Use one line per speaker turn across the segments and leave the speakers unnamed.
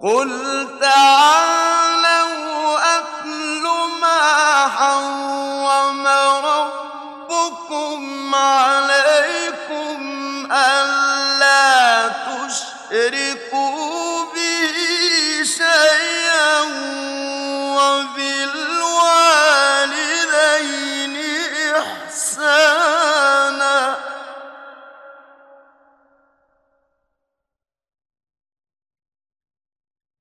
قل تعال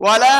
ولا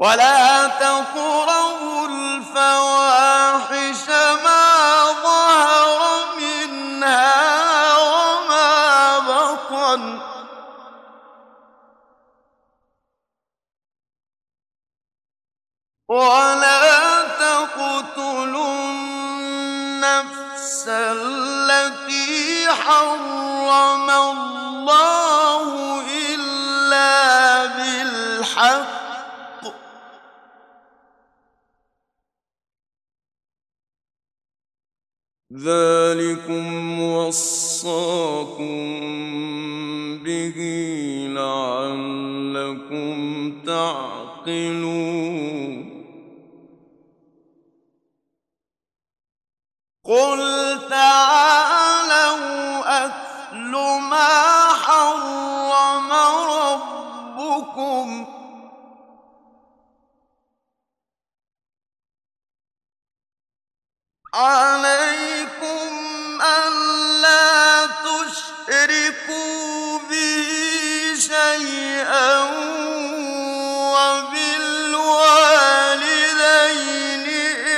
ولا تقربوا ذلكم وصاكم به لعلكم تعقلون. قل تعالوا أتل ما حرم ربكم عليكم شيئا وبالوالدين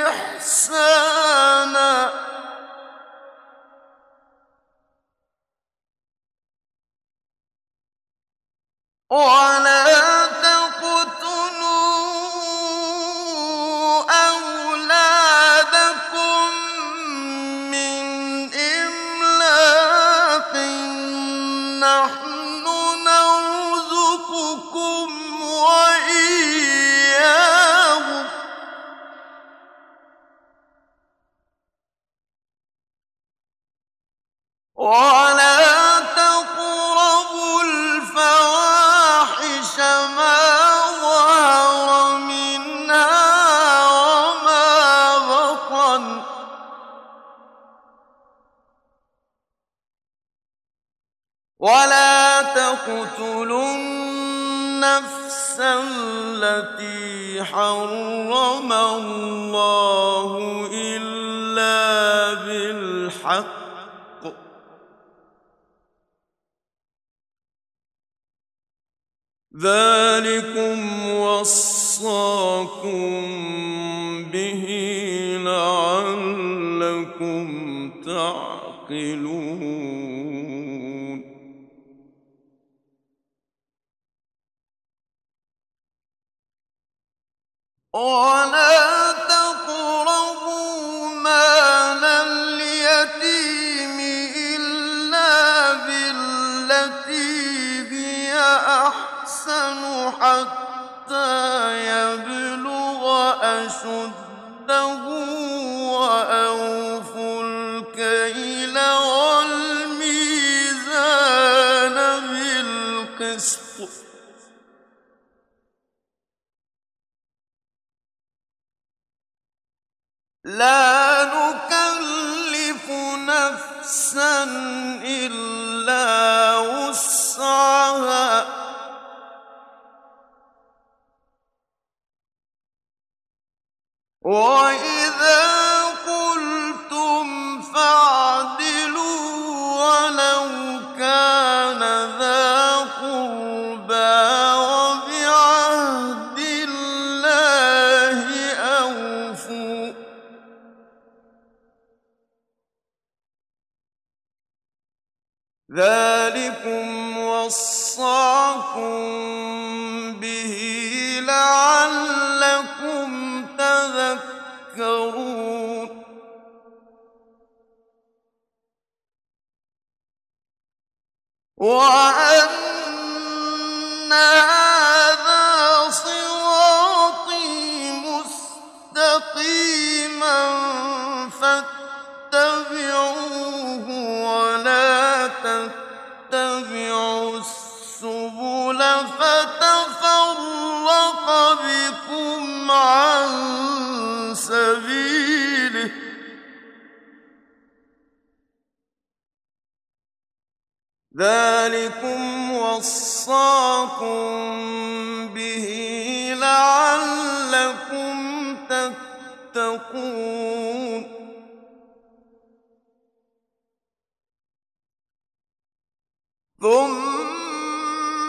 إحسانا. وعلى قال وصاكم به لعلكم تعقلون ولا القسط لا نكلف نفسا إلا وسعها. وإن ذلكم وصاكم به لعلكم تذكرون. وأن فتفرق بكم عن سبيله. ذلكم وصاكم به لعلكم تتقون. ثم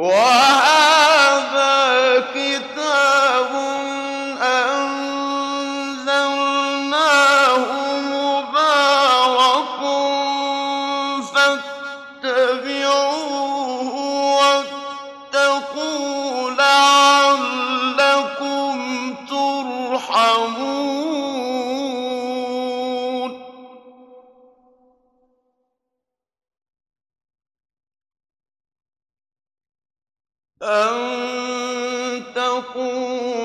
Whoa! أن تقول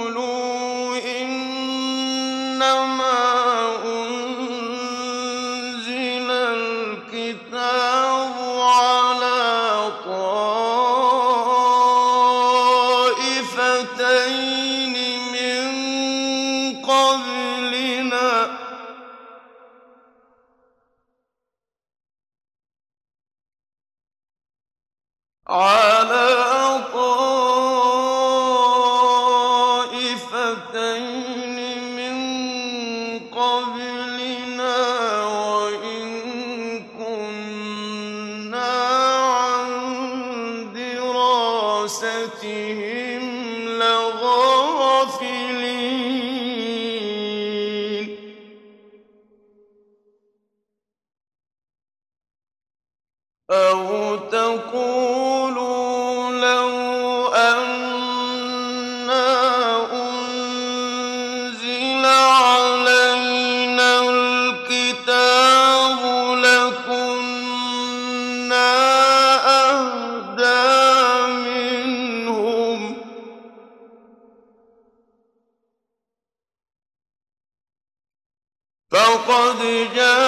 لقد جاء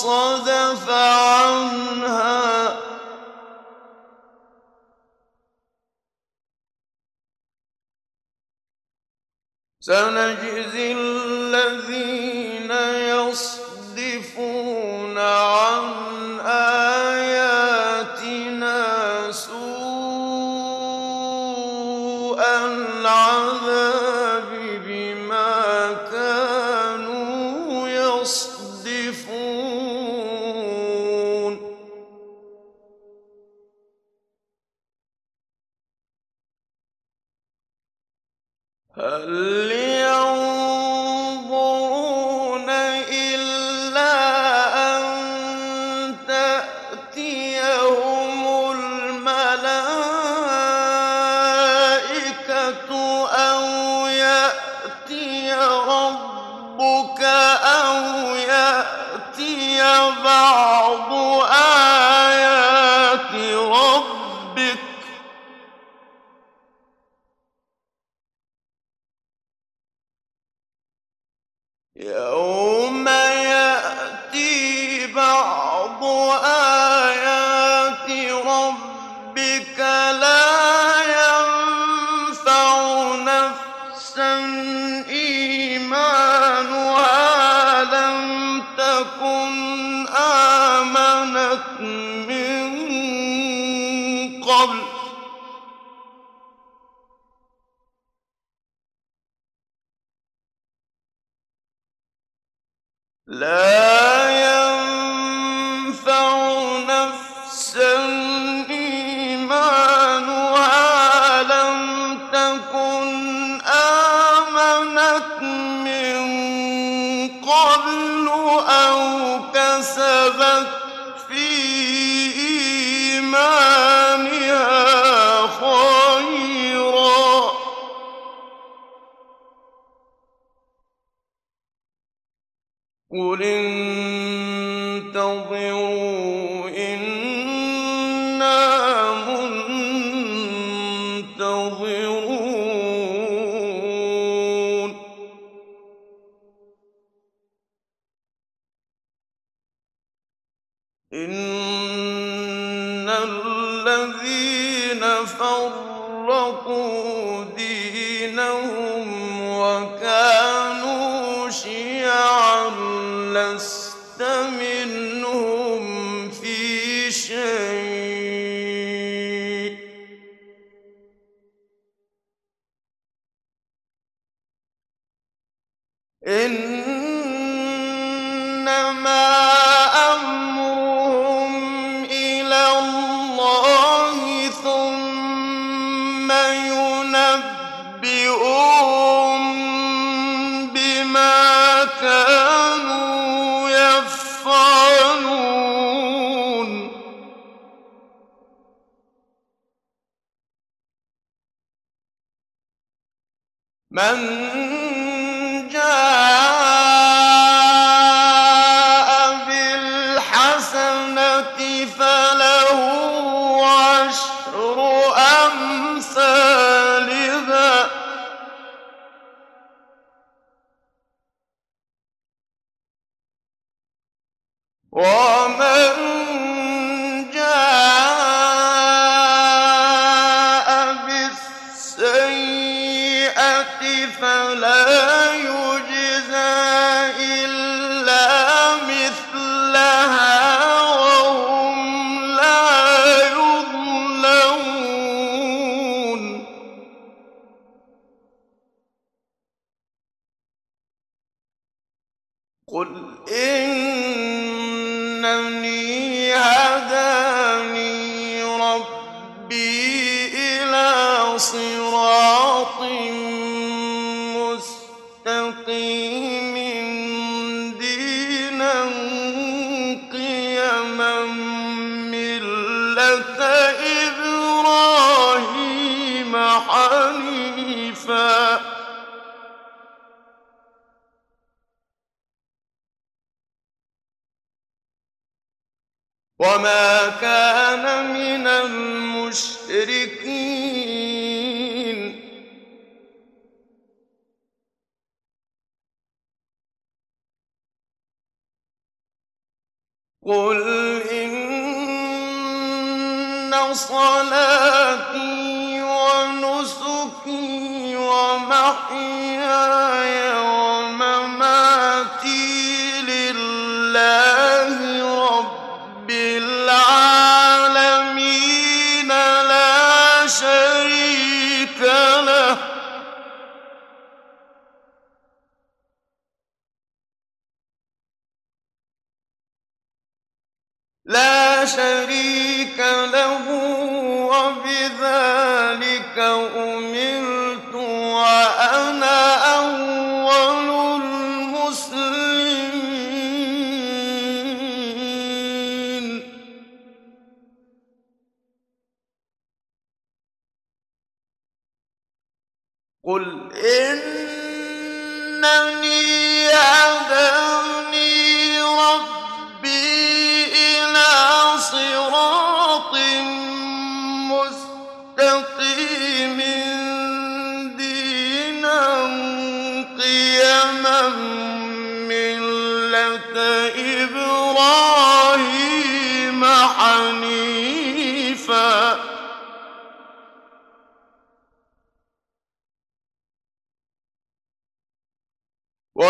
صدف عنها. سنجزي Ali. بعض آيات الذين فرقوا من فلا يؤمن وما كان من المشركين قل إن صلاتي ونسكي ومحياي قل إنني هداني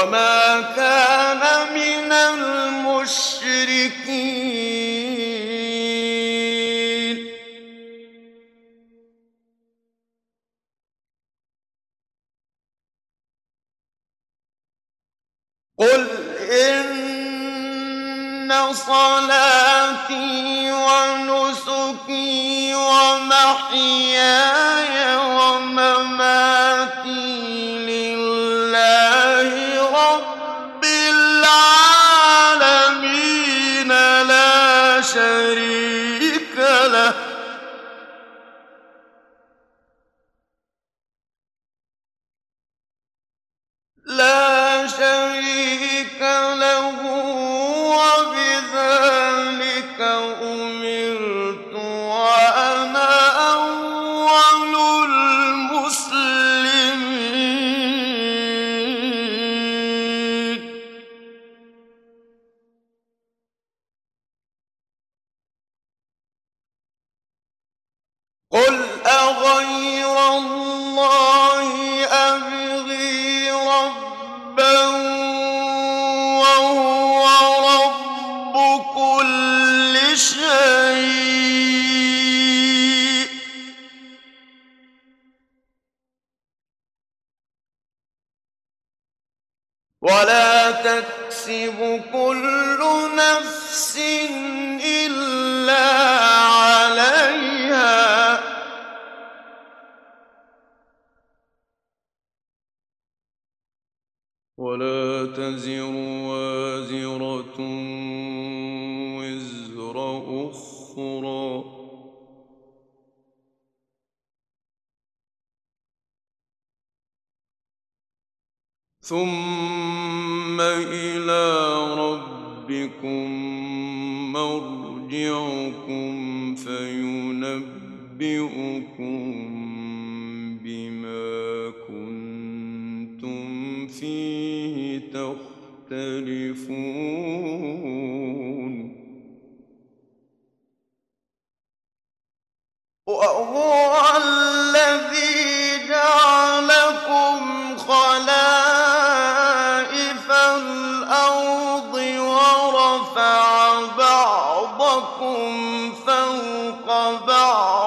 وما كان من المشركين قل إن صلاتي ونسكي ومحياي ومماتي تكسب كل نفس إلا عليها. ولا تزر وازرة وزر أخرى. ثم إلى ربكم مرجعكم فينبئكم بما كنتم فيه تختلفون. وهو الذي فوق بعض.